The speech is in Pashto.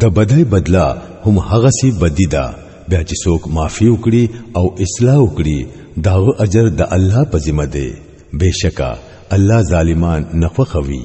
د بدای بدلا هم هغه سي بدی دا بیا چې څوک معافي وکړي او اصلاح وکړي داو اجر د دا الله په ذمہ ده بهشکه الله ظالمان نه خوخوي